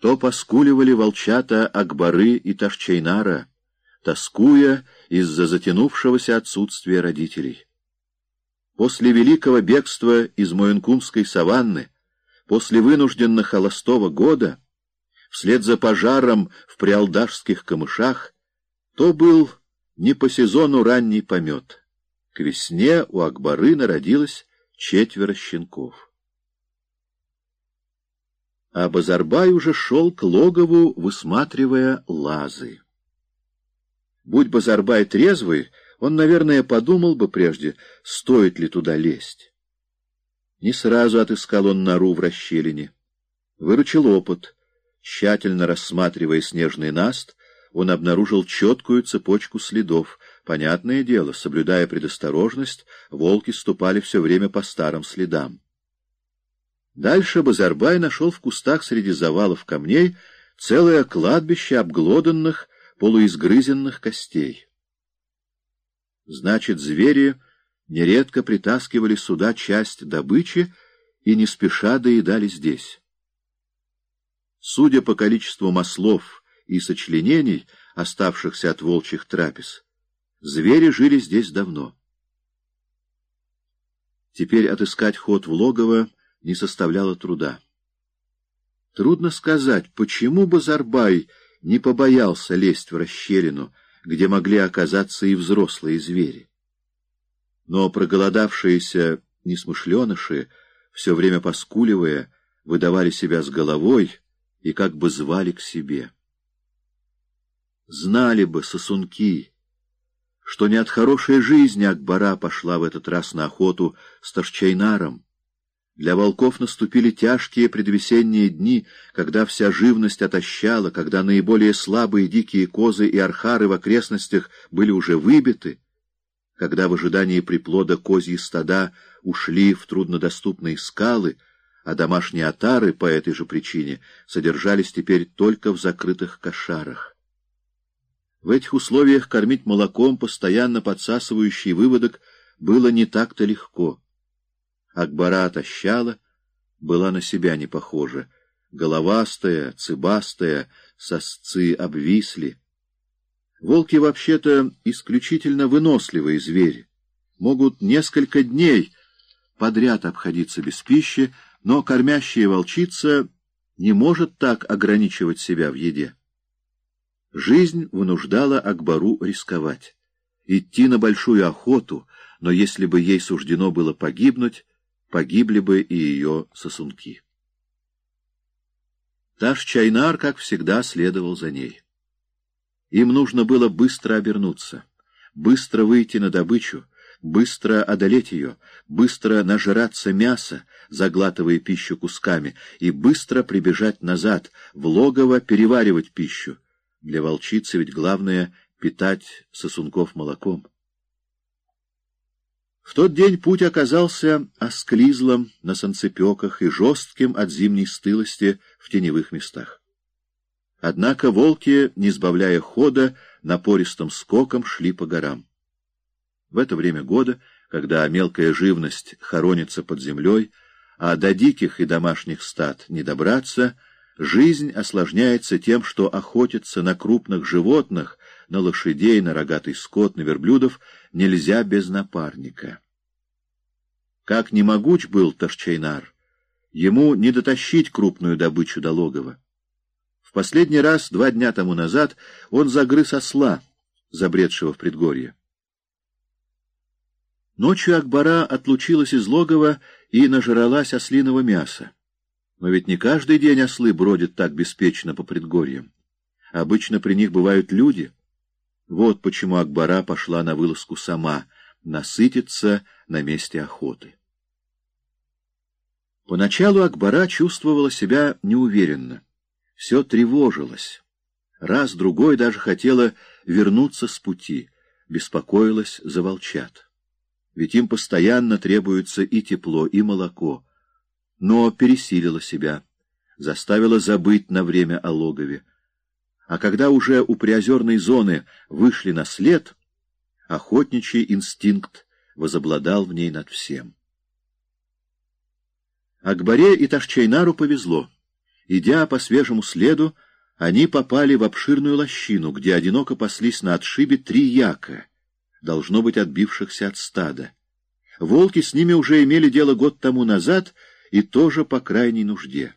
то поскуливали волчата Акбары и Ташчайнара, тоскуя из-за затянувшегося отсутствия родителей. После великого бегства из Моенкумской саванны, после вынужденно холостого года, вслед за пожаром в приалдашских камышах, то был не по сезону ранний помет. К весне у Акбары народилось четверо щенков. А Базарбай уже шел к логову, высматривая лазы. Будь Базарбай трезвый, он, наверное, подумал бы прежде, стоит ли туда лезть. Не сразу отыскал он нору в расщелине. Выручил опыт. Тщательно рассматривая снежный наст, он обнаружил четкую цепочку следов. Понятное дело, соблюдая предосторожность, волки ступали все время по старым следам. Дальше Базарбай нашел в кустах среди завалов камней целое кладбище обглоданных, полуизгрызенных костей. Значит, звери нередко притаскивали сюда часть добычи и не спеша доедали здесь. Судя по количеству маслов и сочленений, оставшихся от волчьих трапез, звери жили здесь давно. Теперь отыскать ход в логово не составляло труда. Трудно сказать, почему Базарбай не побоялся лезть в расщелину, где могли оказаться и взрослые звери. Но проголодавшиеся несмышленыши, все время поскуливая, выдавали себя с головой и как бы звали к себе. Знали бы сосунки, что не от хорошей жизни Акбара пошла в этот раз на охоту с Ташчайнаром, для волков наступили тяжкие предвесенние дни, когда вся живность отощала, когда наиболее слабые дикие козы и архары в окрестностях были уже выбиты, когда в ожидании приплода козьи стада ушли в труднодоступные скалы, а домашние отары по этой же причине содержались теперь только в закрытых кошарах. В этих условиях кормить молоком постоянно подсасывающий выводок было не так-то легко. Акбара отощала, была на себя не похожа. Головастая, цыбастая, сосцы обвисли. Волки вообще-то исключительно выносливые звери. Могут несколько дней подряд обходиться без пищи, но кормящая волчица не может так ограничивать себя в еде. Жизнь вынуждала Акбару рисковать. Идти на большую охоту, но если бы ей суждено было погибнуть, погибли бы и ее сосунки. Таш Чайнар, как всегда, следовал за ней. Им нужно было быстро обернуться, быстро выйти на добычу, быстро одолеть ее, быстро нажраться мяса, заглатывая пищу кусками, и быстро прибежать назад, в логово переваривать пищу. Для волчицы ведь главное — питать сосунков молоком. В тот день путь оказался осклизлым на санцепеках и жестким от зимней стылости в теневых местах. Однако волки, не сбавляя хода, напористым скоком шли по горам. В это время года, когда мелкая живность хоронится под землей, а до диких и домашних стад не добраться, жизнь осложняется тем, что охотиться на крупных животных на лошадей, на рогатый скот, на верблюдов нельзя без напарника. Как не могуч был Ташчайнар, ему не дотащить крупную добычу до логова. В последний раз, два дня тому назад, он загрыз осла, забредшего в предгорье. Ночью Акбара отлучилась из логова и нажралась ослиного мяса. Но ведь не каждый день ослы бродят так беспечно по предгорьям. Обычно при них бывают люди — вот почему Акбара пошла на вылазку сама, насытиться на месте охоты. Поначалу Акбара чувствовала себя неуверенно. Все тревожилось. Раз-другой даже хотела вернуться с пути, беспокоилась за волчат. Ведь им постоянно требуется и тепло, и молоко. Но пересилила себя, заставила забыть на время о логове. А когда уже у приозерной зоны вышли на след, охотничий инстинкт возобладал в ней над всем. Акбаре и Ташчайнару повезло. Идя по свежему следу, они попали в обширную лощину, где одиноко паслись на отшибе три яка, должно быть отбившихся от стада. Волки с ними уже имели дело год тому назад и тоже по крайней нужде.